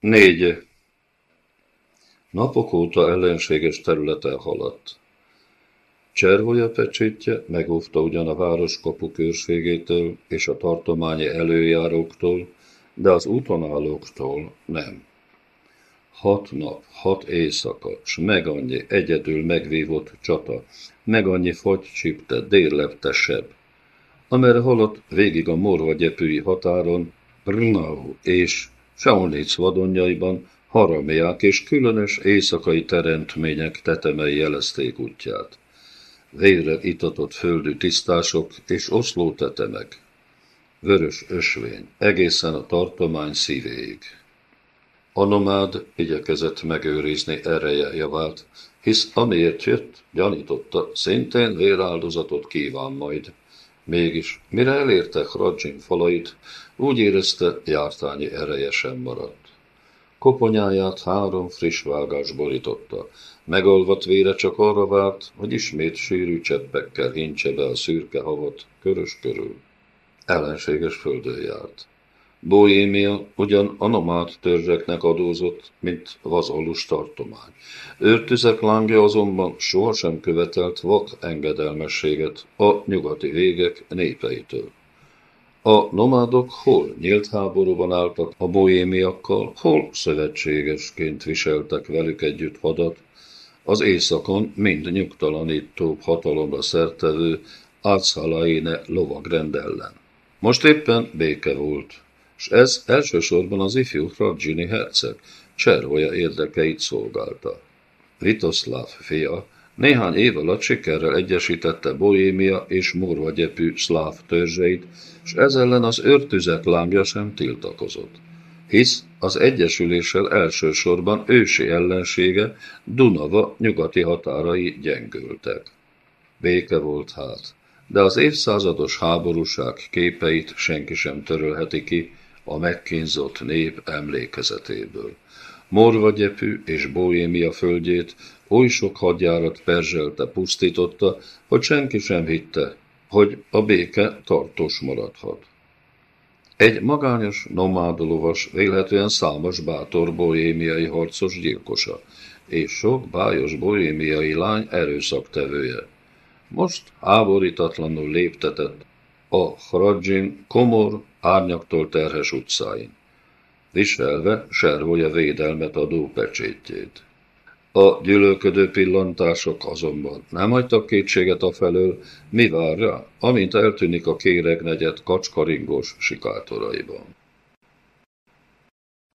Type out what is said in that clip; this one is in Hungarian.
Négy. Napok óta ellenséges területen haladt. Cservolya pecsétje megóvta ugyan a város kapukőrségétől és a tartományi előjáróktól, de az útonállóktól nem. Hat nap, hat éjszaka, s meg annyi egyedül megvívott csata, meg annyi fagy csipte, déllepte seb. Amerre halott végig a morva gyepői határon, Brnau és Saunitz vadonjaiban haramiák és különös éjszakai teremtmények tetemei jelezték útját. Vére itatott földű tisztások és oszló tetemek. Vörös ösvény, egészen a tartomány szívéig. A nomád igyekezett megőrizni ereje javát, hisz amiért jött, gyanította, szintén véráldozatot kíván majd. Mégis, mire elérte Hradzsin falait, úgy érezte, jártányi ereje maradt. Koponyáját három friss vágás borította. Megolvadt vére csak arra várt, hogy ismét sűrű cseppekkel hincse be a szürke havat körös körül. Ellenséges földön járt. Bohémia ugyan a nomád törzseknek adózott, mint vazalus tartomány. Őrtüzek lángja azonban sohasem követelt vak engedelmességet a nyugati végek népeitől. A nomádok hol nyílt háborúban álltak a bohémiakkal, hol szövetségesként viseltek velük együtt hadat, az éjszakon mind nyugtalanítóbb hatalomra szertevő Átszalaine lovagrend ellen. Most éppen béke volt, és ez elsősorban az ifjú Hradzsini herceg Cservoja érdekeit szolgálta. Vitoszláv fia néhány év alatt sikerrel egyesítette Bohémia és morvagyepű szláv törzseit, és ez ellen az őrtüzek lángja sem tiltakozott. Hisz az egyesüléssel elsősorban ősi ellensége Dunava nyugati határai gyengültek. Béke volt hát, de az évszázados háborúság képeit senki sem törölheti ki a megkínzott nép emlékezetéből. Morvagyepű és Bohémia földjét oly sok hadjárat perzselte, pusztította, hogy senki sem hitte, hogy a béke tartós maradhat. Egy magányos nomádolovas, véletlenül számos bátor bohémiai harcos gyilkosa, és sok bájos bohémiai lány erőszaktevője. Most háborítatlanul léptetett a Hradzsin komor, árnyaktól terhes utcáin, viselve servolja védelmet adó pecsétjét. A gyűlölködő pillantások azonban nem hagytak kétséget a felől, mi vár rá, amint eltűnik a kéregnegyed kacskaringos sikátoraiban.